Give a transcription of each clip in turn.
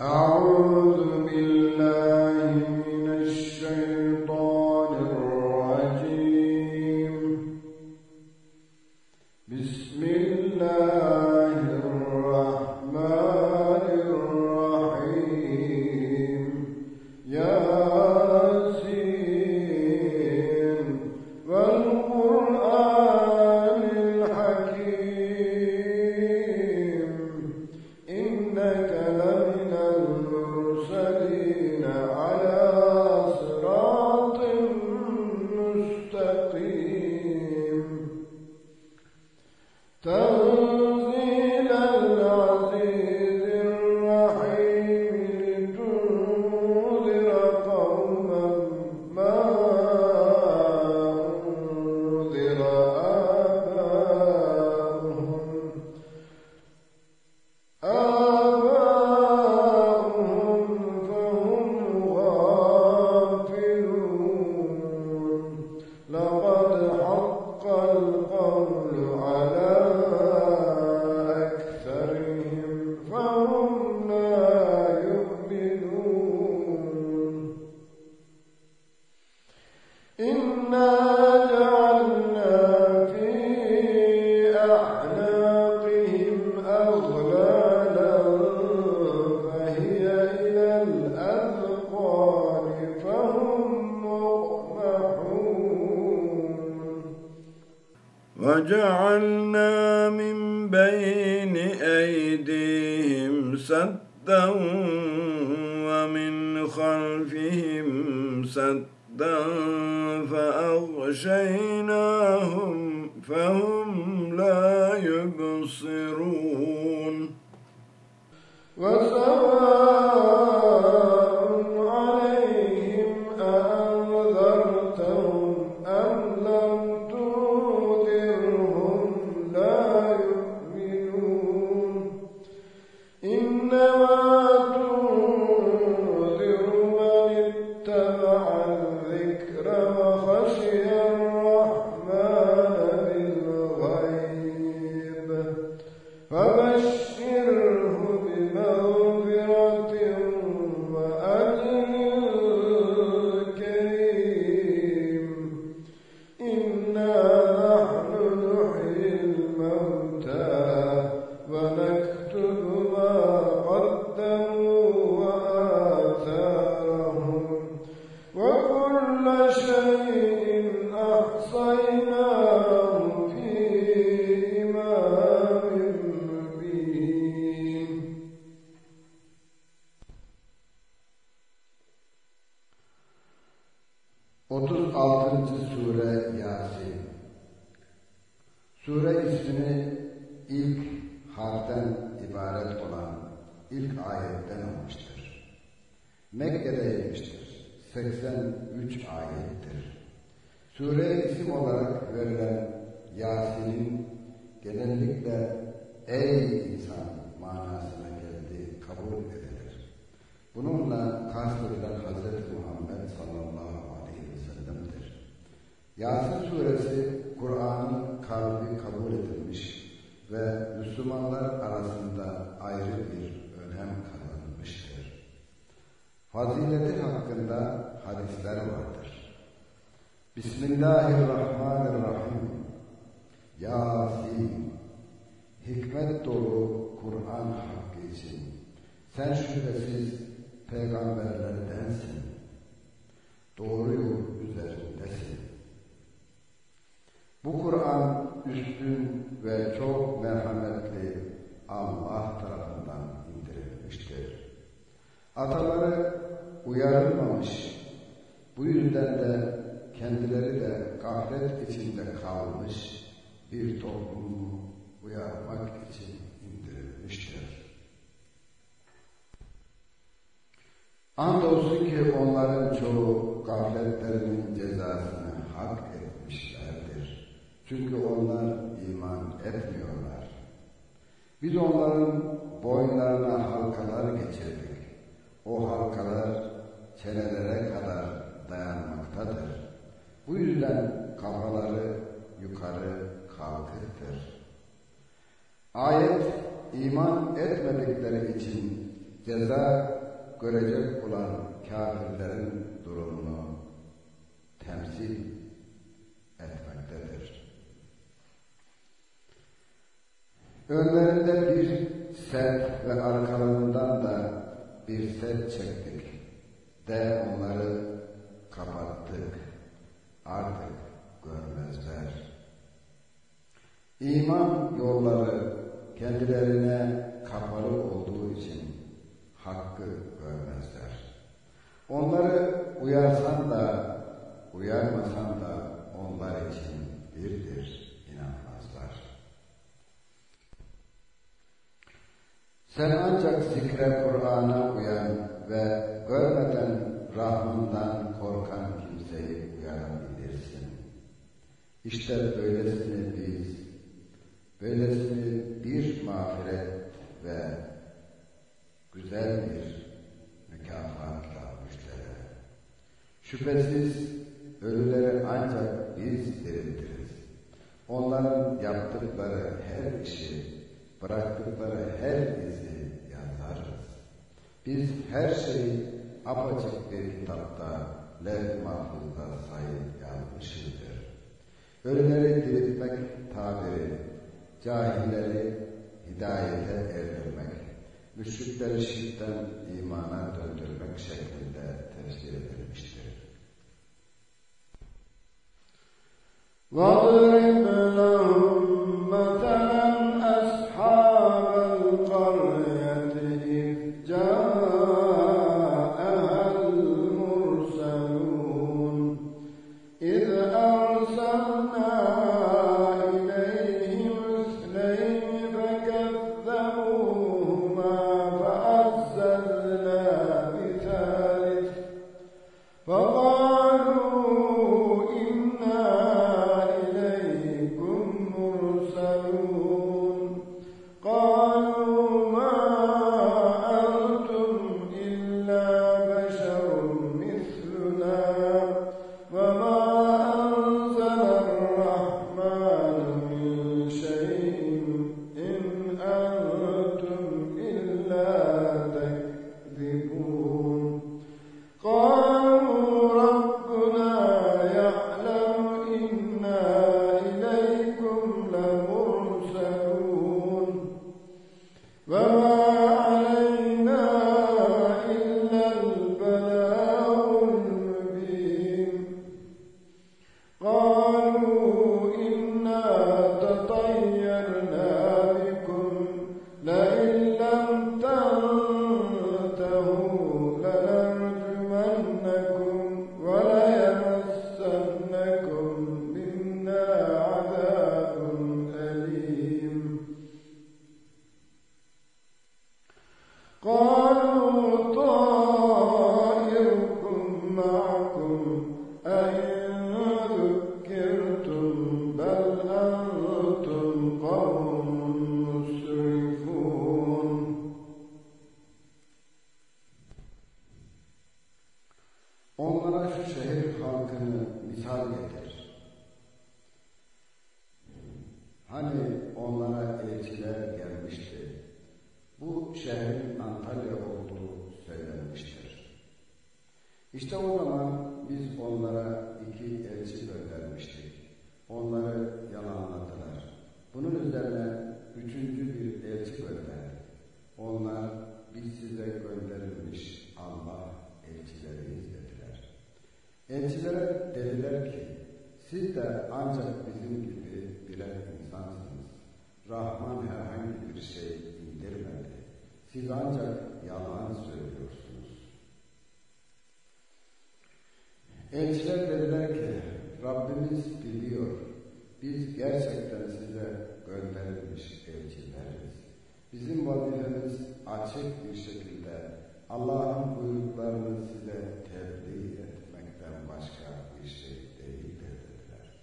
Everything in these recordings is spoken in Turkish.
أعوذ بالله وجعلنا من بين أيديهم سدا ومن خلفهم سدا فأغشيناهم Sen şüphesiz peygamberlerdensin. Doğru yol üzerindesin. Bu Kur'an üstün ve çok merhametli Allah tarafından indirilmiştir. Ataları uyarılmamış, bu yüzden de kendileri de gaflet içinde kalmış bir toplumu uyarmak için Andolsun ki onların çoğu gafletlerinin cezasını hak etmişlerdir. Çünkü onlar iman etmiyorlar. Biz onların boynlarına halkalar geçirdik. O halkalar çenelere kadar dayanmaktadır. Bu yüzden kafaları yukarı kalkıktır. Ayet iman etmedikleri için ceza görecek olan kafirlerin durumunu temsil etmektedir. Önlerinde bir set ve arkalarından da bir set çektik de onları kapattık. Artık görmezler. İman yolları kendilerine kapalı olduğu için hakkı görmezler. Onları uyarsan da uyarmasan da onlar için birdir, inanmazlar. Sen ancak zikre Kur'an'a uyan ve görmeden Rahman'dan korkan kimseyi uyarabilirsin. İşte böylesini biz, böylesini bir mağfiret ve güzel bir mükafatla müjdele. Şüphesiz ölüleri ancak biz diriltiriz. Onların yaptıkları her işi, bıraktıkları her izi yazarız. Biz her şeyi apaçık bir kitapta lev mahfuzda sayıp yazmışızdır. Ölüleri diriltmek tabiri, cahilleri hidayete erdirmek, müşrikleri şirkten imana döndürmek şeklinde tefsir edilmiştir. وَاضْرِبْ Amém. Elçiler dediler ki Rabbimiz biliyor. Biz gerçekten size gönderilmiş elçileriz. Bizim vazifemiz açık bir şekilde Allah'ın buyruklarını size tebliğ etmekten başka bir şey değildir dediler.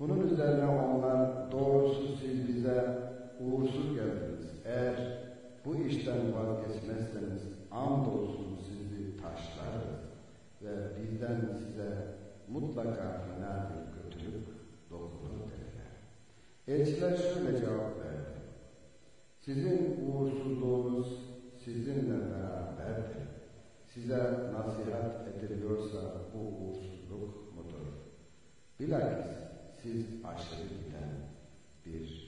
Bunun üzerine onlar doğrusu siz bize uğursuz geldiniz. Eğer bu işten vazgeçmezseniz andolsun ve bizden size mutlaka fena bir kötülük dokunur dediler. Elçiler şöyle cevap verdi. Sizin uğursuzluğunuz sizinle beraberdir. Size nasihat ediliyorsa bu uğursuzluk mudur? Bilakis siz aşırı giden bir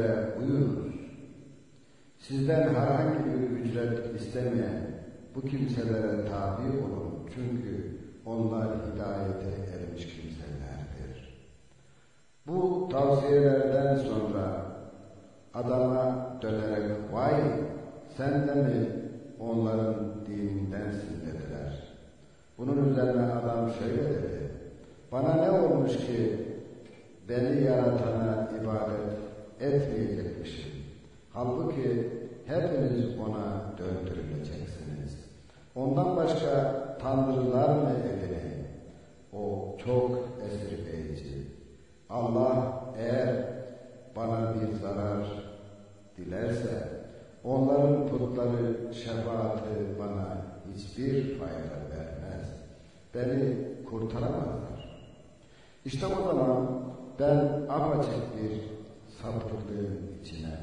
elçilere uyunuz. Sizden herhangi bir ücret istemeyen bu kimselere tabi olun. Çünkü onlar hidayete ermiş kimselerdir. Bu tavsiyelerden sonra adama dönerek vay sen de mi onların dinindensin dediler. Bunun üzerine adam şöyle dedi. Bana ne olmuş ki beni yaratana ibadet etmeyecekmişim. Halbuki hepiniz ona döndürüleceksiniz. Ondan başka tanrılar mı edineyim? O çok esirgeyici. Allah eğer bana bir zarar dilerse onların putları şefaati bana hiçbir fayda vermez. Beni kurtaramazlar. İşte o zaman ben apaçık bir sapıklığın içine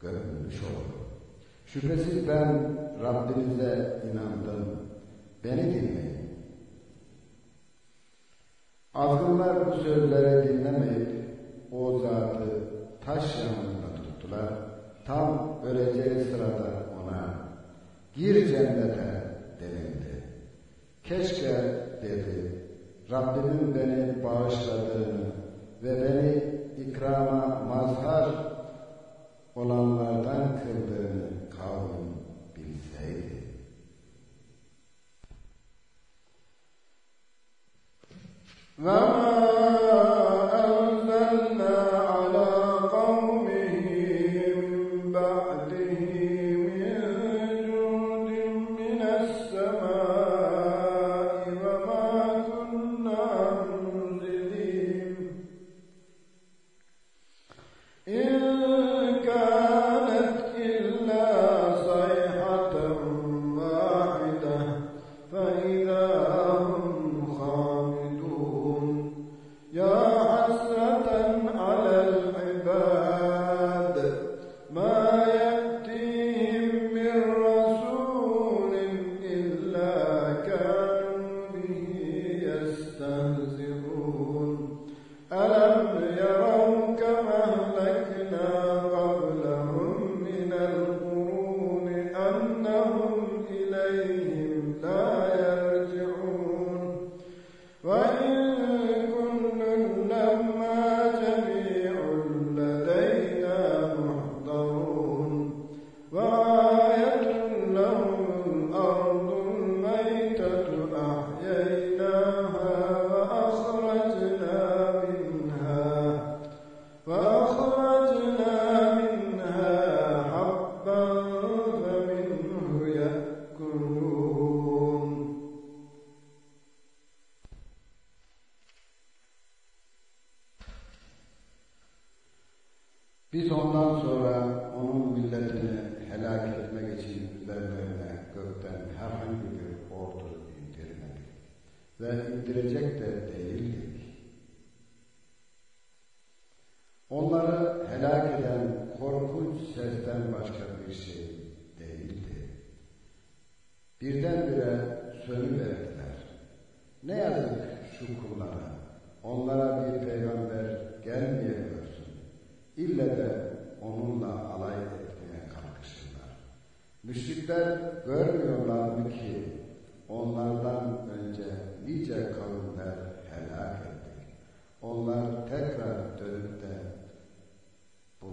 gömülmüş oldum. Şüphesiz ben Rabbinize inandım. Beni dinleyin. Azgınlar bu sözleri dinlemeyip o zatı taş yanında tuttular. Tam öleceği sırada ona gir cennete denildi. Keşke dedi Rabbimin beni bağışladığını ve beni ikrama mazhar olanlardan kıldığını kavm bilseydi. Ve من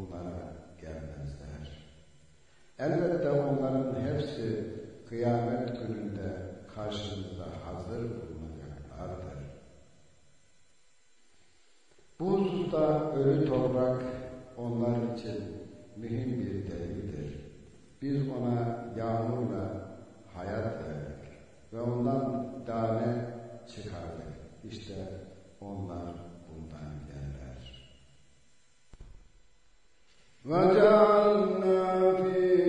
bunlara gelmezler. Elbette onların hepsi kıyamet gününde karşımızda hazır bulunacaklardır. Bu hususta ölü toprak onlar için mühim bir delildir. Biz ona yağmurla hayat verdik ve ondan tane çıkardık. İşte onlar bundan yerler. وجعلنا في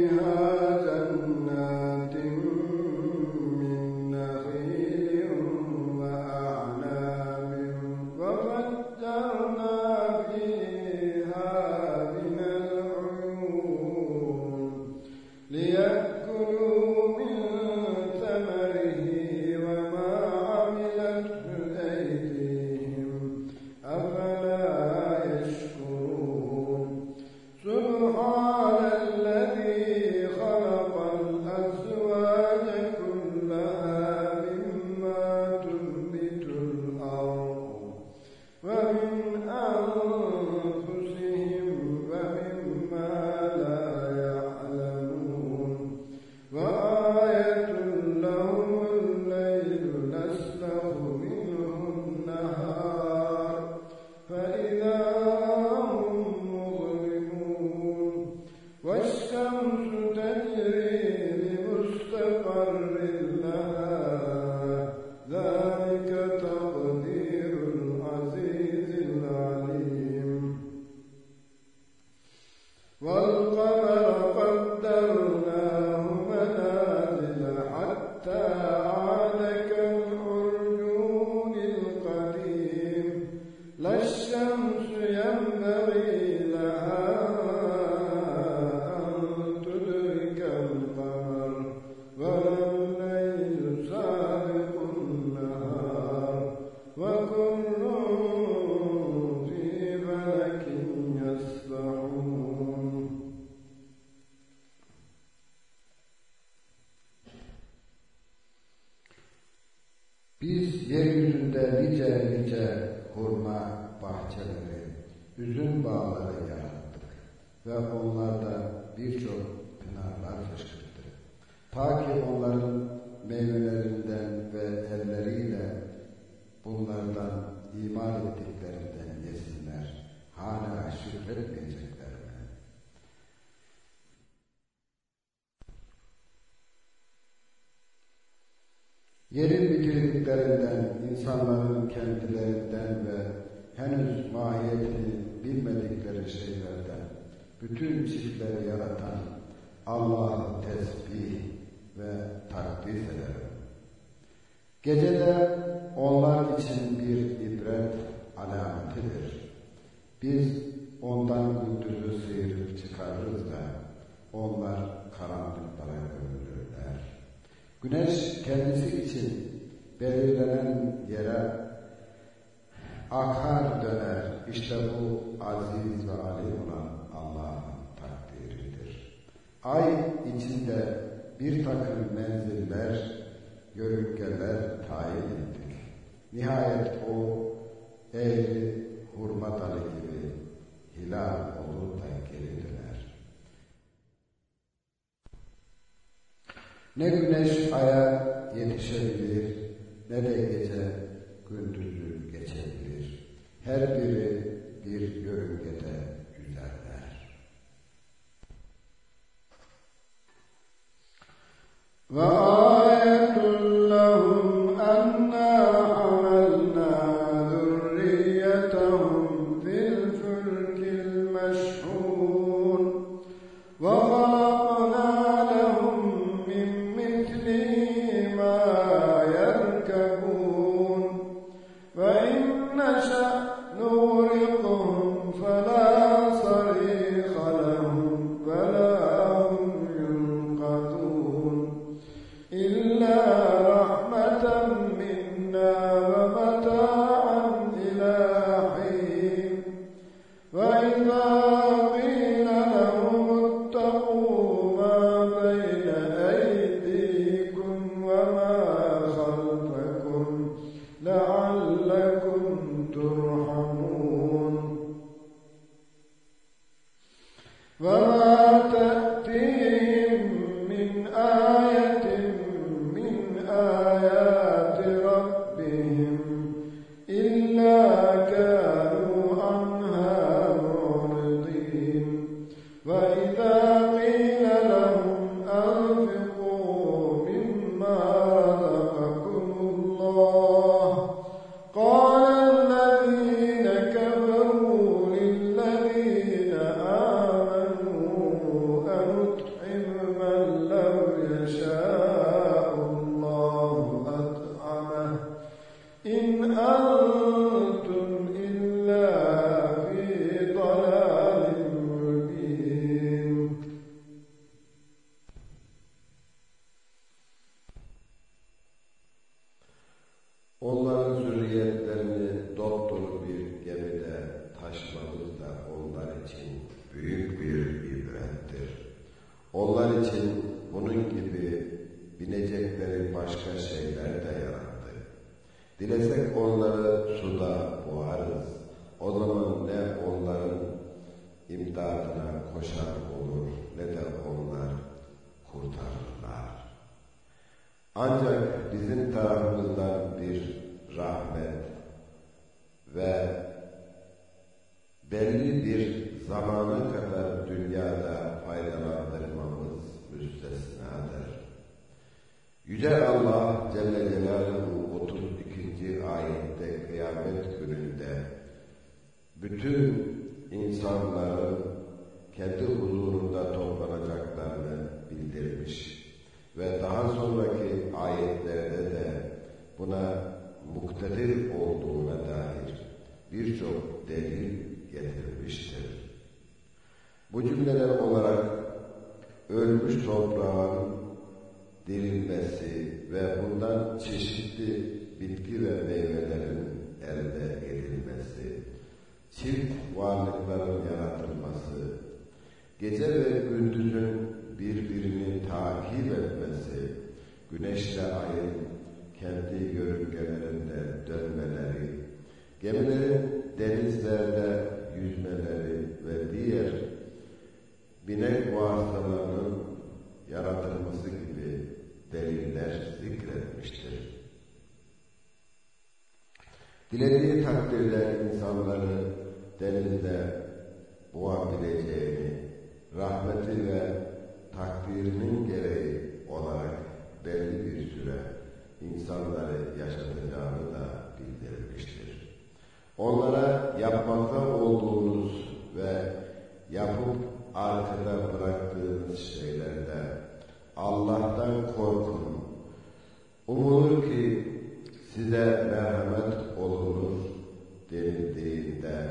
bunlardan iman ettiklerinden yesinler. Hala şükretmeyecekler mi? Yerin bitirdiklerinden, insanların kendilerinden ve henüz mahiyetini bilmedikleri şeylerden bütün çiftleri yaratan Allah'ı tesbih ve takdis ederim. Gecede onlar için bir ibret alametidir. Biz ondan gündüzü sıyırıp çıkarırız da onlar karanlıklara gömülürler. Güneş kendisi için belirlenen yere akar döner. İşte bu aziz ve alim olan Allah'ın takdiridir. Ay içinde bir takım menziller, yörüngeler tayin ettik. Nihayet o eğri hurma dalı gibi hilal olur da geri döner. Ne güneş aya yetişebilir ne de gece gündüzü geçebilir. Her biri bir yörüngede gülerler. Ve kıyamet gününde bütün insanların kendi huzurunda toplanacaklarını bildirmiş. Ve daha sonraki ayetlerde de buna muktedir olduğuna dair birçok delil getirmiştir. Bu cümleler olarak ölmüş toprağın dirilmesi ve bundan çeşitli bitki ve meyvelerin elde edilmesi, çift varlıkların yaratılması, gece ve gündüzün birbirini takip etmesi, güneşle ayın kendi yörüngelerinde dönmeleri, gemilerin denizlerde yüzmeleri ve diğer binek vasıtalarının yaratılması gibi deliller zikretmiştir dilediği takdirde insanları denizde boğabileceğini, rahmeti ve takdirinin gereği olarak belli bir süre insanları yaşatacağını da bildirilmiştir. Onlara yapmakta olduğunuz ve yapıp arkada bıraktığınız şeylerde Allah'tan korkun. Umulur ki size merhamet olunur denildiğinde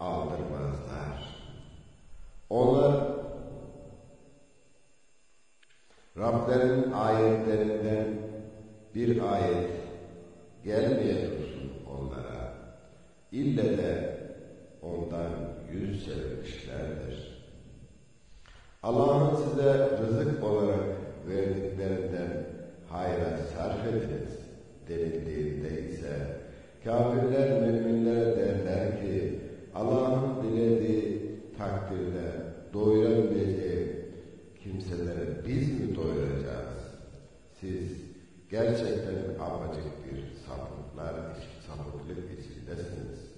aldırmazlar. Onlar Rablerin ayetlerinden bir ayet gelmeye dursun onlara. İlle de ondan yüz çevirmişlerdir. Allah'ın size rızık olarak verdiklerinden hayra sarf ediniz denildiğinde ise kafirler müminlere derler ki Allah'ın dilediği takdirde doyurabileceği kimselere biz mi doyuracağız? Siz gerçekten apacık bir sapıklar, sapıklık içindesiniz.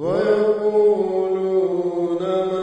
ويقولون ما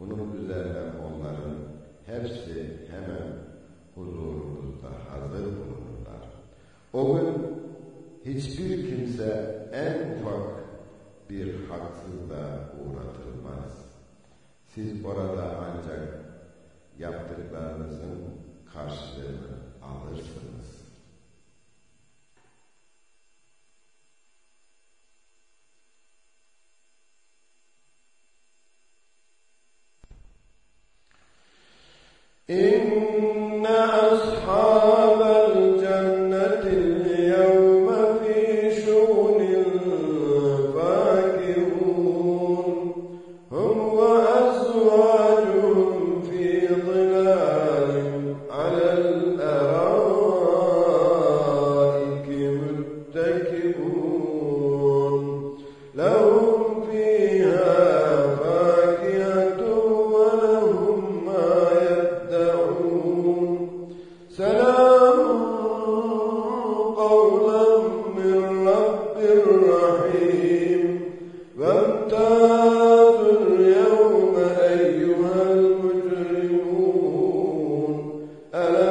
Bunun üzerine onların hepsi hemen huzurumuzda hazır bulunurlar. O gün hiçbir kimse en ufak bir haksızlığa uğratılmaz. Siz orada ancak yaptıklarınızın karşılığını alırsınız. إن أصحاب ألا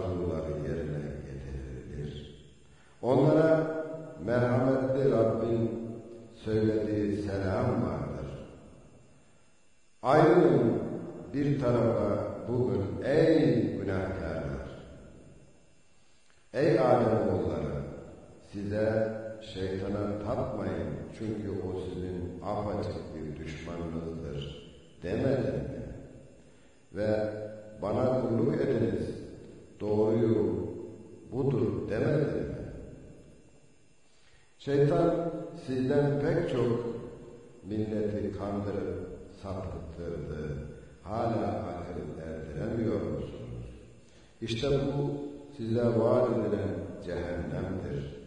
arzuları yerine getirilir. Onlara merhametli Rabbin söylediği selam vardır. Ayrılın bir tarafa bugün ey günahkarlar. Ey Ademoğulları size şeytana tapmayın çünkü o sizin apaçık bir düşmanınızdır demedin mi? Ve bana kulluk ediniz doğruyu budur demedi mi? Şeytan sizden pek çok milleti kandırıp sapıttırdı. Hala akıl erdiremiyor musunuz? İşte bu size vaat edilen cehennemdir.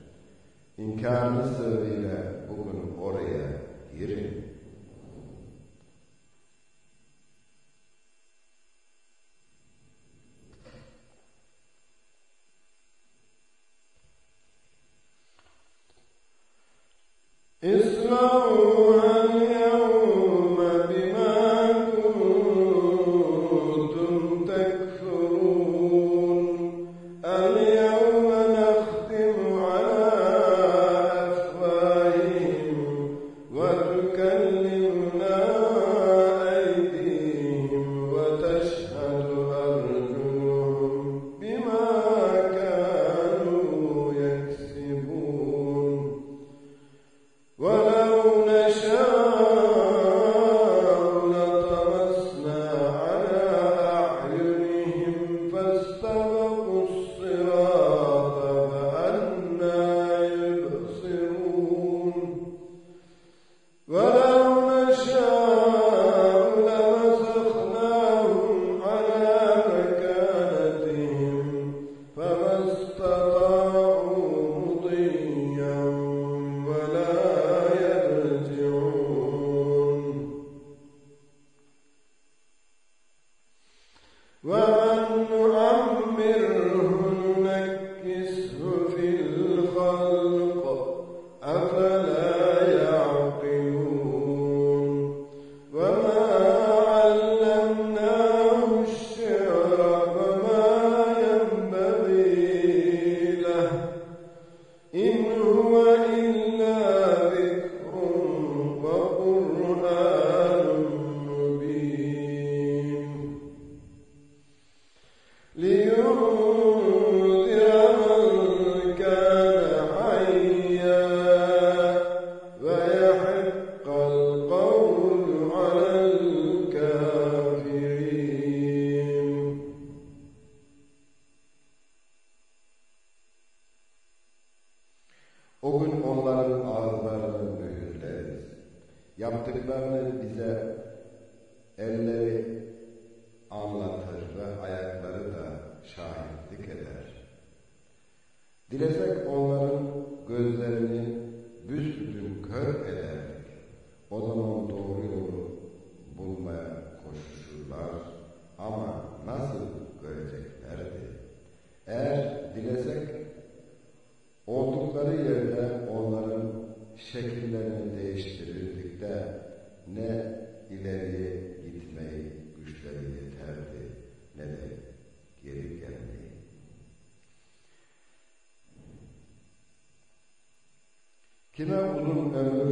İmkanı sırrıyla bugün oraya girin. is اتباع أولو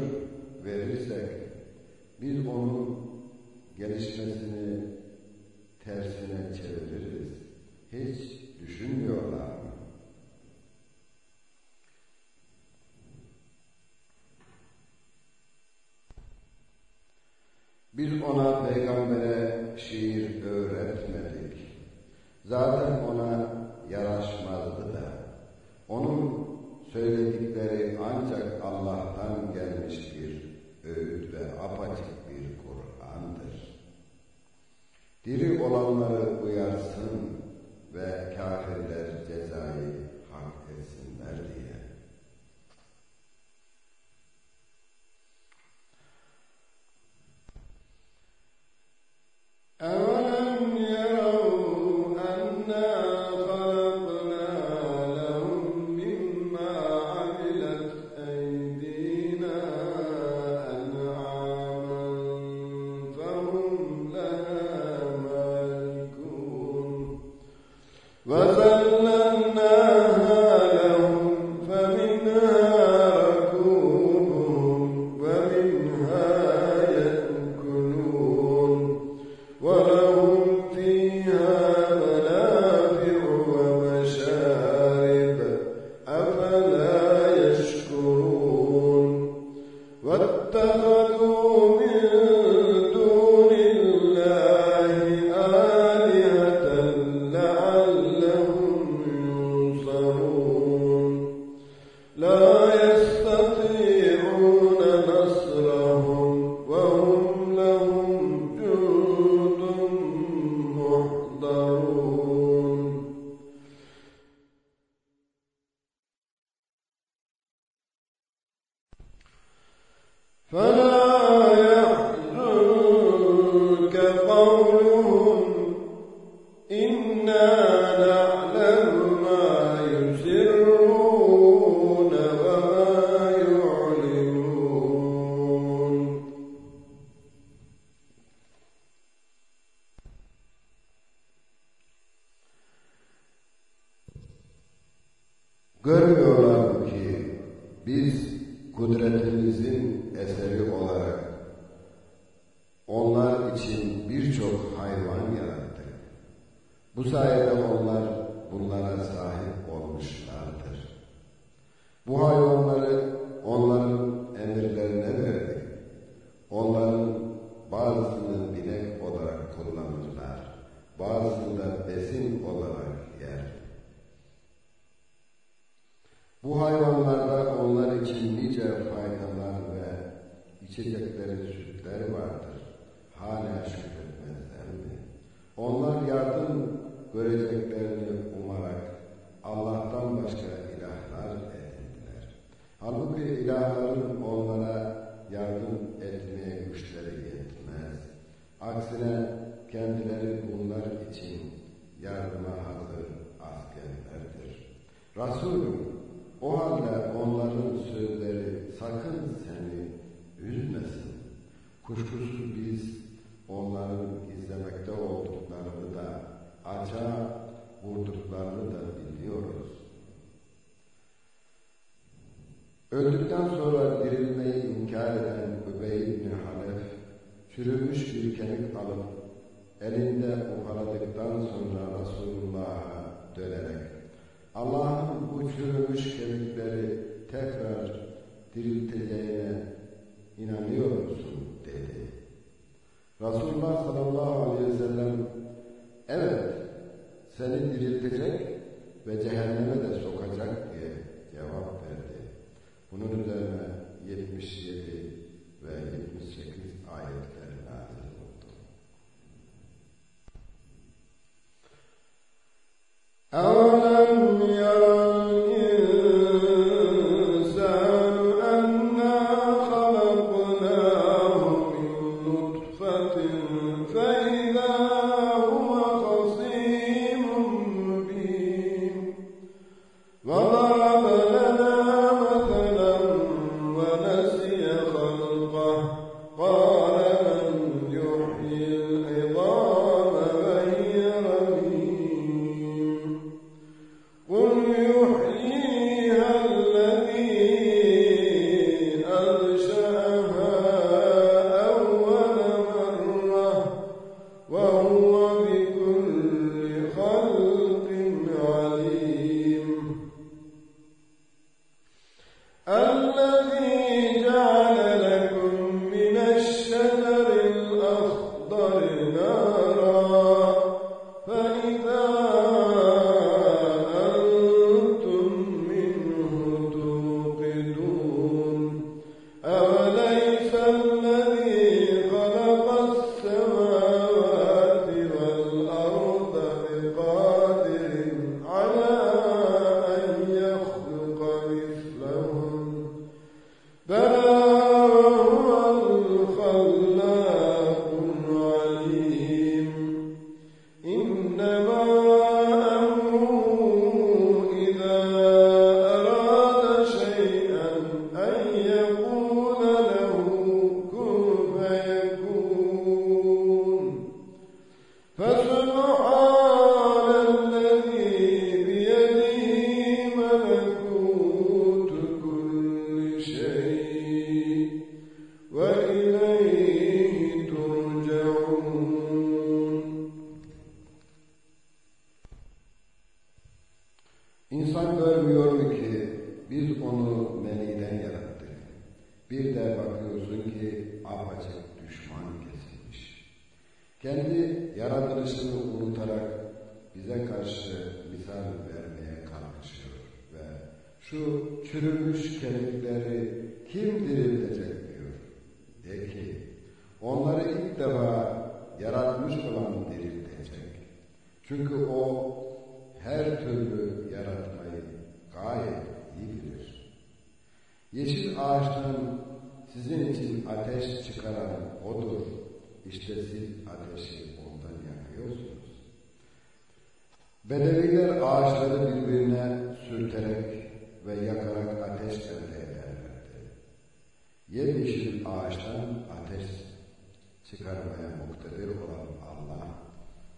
Bazısını da besin olarak yer. Bu hayvanlarda onlar için nice faydalar ve içecekleri sütler vardır. Hala şükretmezler mi? Onlar yardım göreceklerini umarak Allah'tan başka ilahlar edindiler. Halbuki ilahların onlara yardım etmeye güçleri yetmez. Aksine kendileri bunlar için yardıma hazır askerlerdir. Resulüm o halde onların sözleri sakın seni üzmesin. Kuşkusuz biz onların izlemekte olduklarını da açığa vurduklarını da biliyoruz. Öldükten sonra dirilmeyi inkar eden Übey bin Halef, çürümüş bir kemik alıp elinde ufaladıktan sonra Resulullah'a dönerek Allah'ın bu çürümüş kemikleri tekrar dirilteceğine inanıyor musun? dedi. Resulullah sallallahu aleyhi ve sellem evet seni diriltecek ve cehenneme de sokacak diye cevap verdi. Bunun üzerine 77 ve 78 ayetler ilk defa yaratmış olan diriltecek. Çünkü o her türlü yaratmayı gayet iyi bilir. Yeşil ağaçtan sizin için ateş çıkaran odur. İşte siz ateşi ondan yakıyorsunuz. Bedeviler ağaçları birbirine sürterek ve yakarak ateş elde ederlerdi. Yemyeşil ağaçtan ateş çıkarmaya muktedir olan Allah,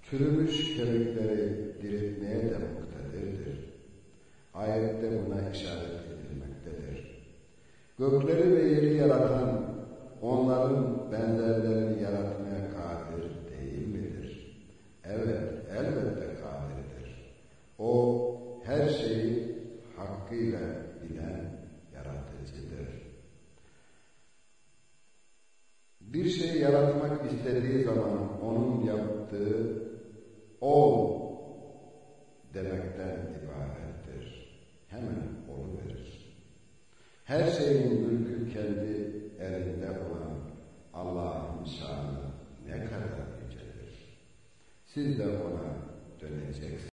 çürümüş kemikleri diriltmeye de muktedirdir. Ayette buna işaret edilmektedir. Gökleri ve yeri yaratan, onların benzerlerini yaratmaya kadir değil midir? Evet, elbette kadirdir. O, her şeyi hakkıyla bilen yaratıcıdır. Bir şey yaratmak istediği zaman onun yaptığı ol demekten ibarettir. Hemen oluverir. Her şeyin mülkü kendi elinde olan Allah'ın şanı ne kadar yücedir. Siz de ona döneceksiniz.